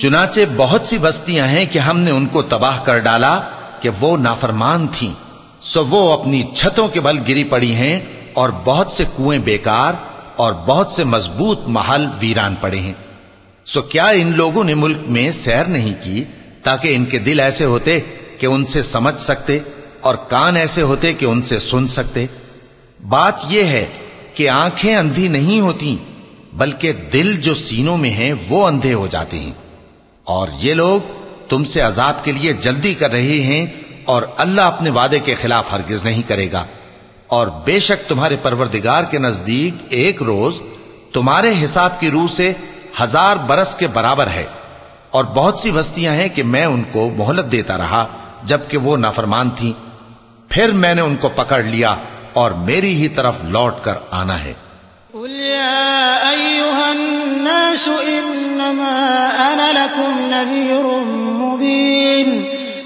चुनाचे बहुत सी बस्तियां हैं कि हमने उनको तबाह कर डाला कि वो नाफरमान थीं सो वो अपनी छतों के बल गिरी पड़ी हैं और बहुत से कुएं बेकार और बहुत से मजबूत महल वीरान पड़े हैं सो क्या इन लोगों ने मुल्क में सैर नहीं की ताकि इनके दिल ऐसे होते कि उनसे समझ सकते और कान ऐसे होते कि उनसे सुन सकते। बात यह है कि आँखें अंधी नहीं होती, बल्कि दिल जो सीनों में है, वो अंधे हो जाते हैं। और ये लोग तुमसे अजाब के लिए जल्दी कर रहे हैं और अल्लाह अपने वादे के खिलाफ हरगिज नहीं करेगा। और बेशक तुम्हारे परवरदिगार के नज़दीक एक रोज तुम्हारे हिसाब की रूह से हज़ार बरस के बराबर है। और बहुत सी बस्तियां हैं कि मैं उनको मोहलत देता रहा जबकि वो नाफरमान थी फिर मैंने उनको पकड़ लिया और मेरी ही तरफ लौट कर आना है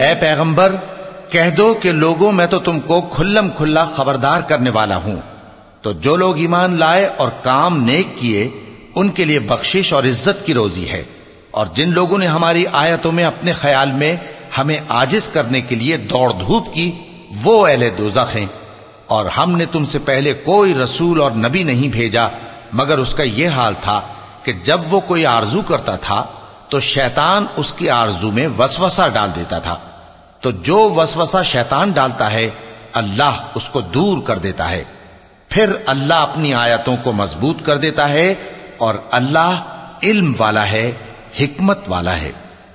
ए पैगंबर कह दो कि लोगों मैं तो तुमको खुल्लम खुल्ला खबरदार करने वाला हूं तो जो लोग ईमान लाए और काम नेक किए उनके लिए बख्शिश और इज्जत की रोजी है और जिन लोगों ने हमारी आयतों में अपने ख्याल में हमें आजिज करने के लिए दौड़ धूप की वो अहले दोजख। हैं और हमने तुमसे पहले कोई रसूल और नबी नहीं भेजा, मगर उसका यह हाल था कि जब वो कोई आरज़ू करता था तो शैतान उसकी आरज़ू में वसवसा डाल देता था। तो जो वसवसा शैतान डालता है, अल्लाह उसको दूर कर देता है। फिर अल्लाह अपनी आयतों को मज़बूत कर देता है, और अल्लाह इल्म वाला है, हिकमत वाला है।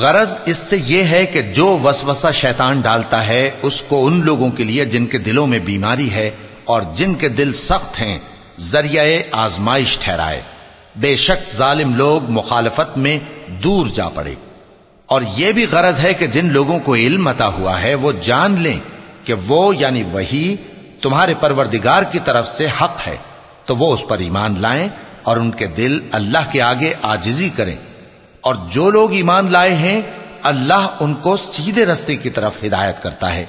गरज इससे यह है कि जो वसवसा शैतान डालता है उसको उन लोगों के लिए जिनके दिलों में बीमारी है और जिनके दिल सख्त हैं जरिया आजमाइश ठहराए बेशक जालिम लोग मुखालफत में दूर जा पड़े और यह भी गरज है कि जिन लोगों को इल्म अता हुआ है वो जान लें कि वो यानी वही तुम्हारे परवरदिगार की तरफ से हक है तो वो उस पर ईमान लाएं और उनके दिल अल्लाह के आगे आजिजी करें और जो लोग ईमान लाए हैं अल्लाह उनको सीधे रस्ते की तरफ हिदायत करता है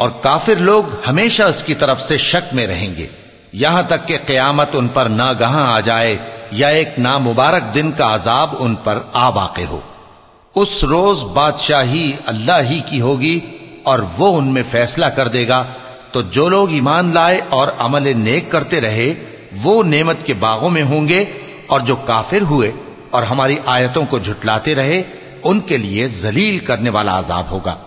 और काफिर लोग हमेशा उसकी तरफ से शक में रहेंगे यहां तक कि कयामत उन पर ना गहां आ जाए या एक नामुबारक दिन का अजाब उन पर आ वाक़ हो उस रोज बादशाही अल्लाह ही की होगी और वो उनमें फैसला कर देगा। तो जो लोग ईमान लाए और अमल नेक करते रहे, वो नेमत के बागों में होंगे और जो काफिर हुए और हमारी आयतों को झुटलाते रहे, उनके लिए जलील करने वाला आजाब होगा।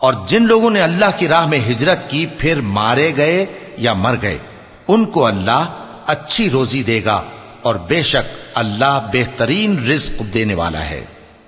और जिन लोगों ने अल्लाह की राह में हिजरत की, फिर मारे गए या मर गए, उनको अल्लाह अच्छी रोजी देगा और बेशक अल्लाह बेहतरीन रिस्क देने वाला है।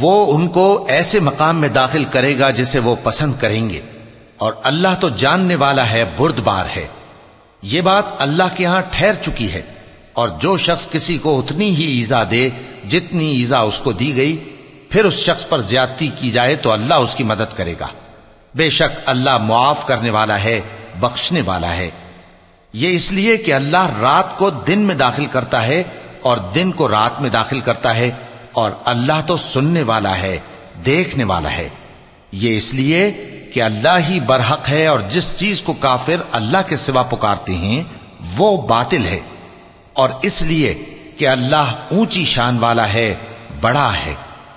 वो उनको ऐसे मकाम में दाखिल करेगा जिसे वो पसंद करेंगे और अल्लाह तो जानने वाला है बुर्दबार है ये बात अल्लाह के यहाँ ठहर चुकी है, और जो शख्स किसी को उतनी ही ईजा दे, जितनी ईजा उसको दी गई, फिर उस शख्स पर ज्यादती की जाए तो अल्लाह उसकी मदद करेगा। बेशक अल्लाह मुआफ करने वाला है, बख्शने वाला है। ये इसलिए कि अल्लाह रात को दिन में दाखिल करता है, और दिन को रात में दाखिल करता है, और अल्लाह तो सुनने वाला है, देखने वाला है। ये इसलिए कि अल्लाह ही बरहक है और जिस चीज़ को काफिर अल्लाह के सिवा पुकारते हैं, वो बातिल है। और इसलिए कि अल्लाह ऊँची शान वाला है, बड़ा है।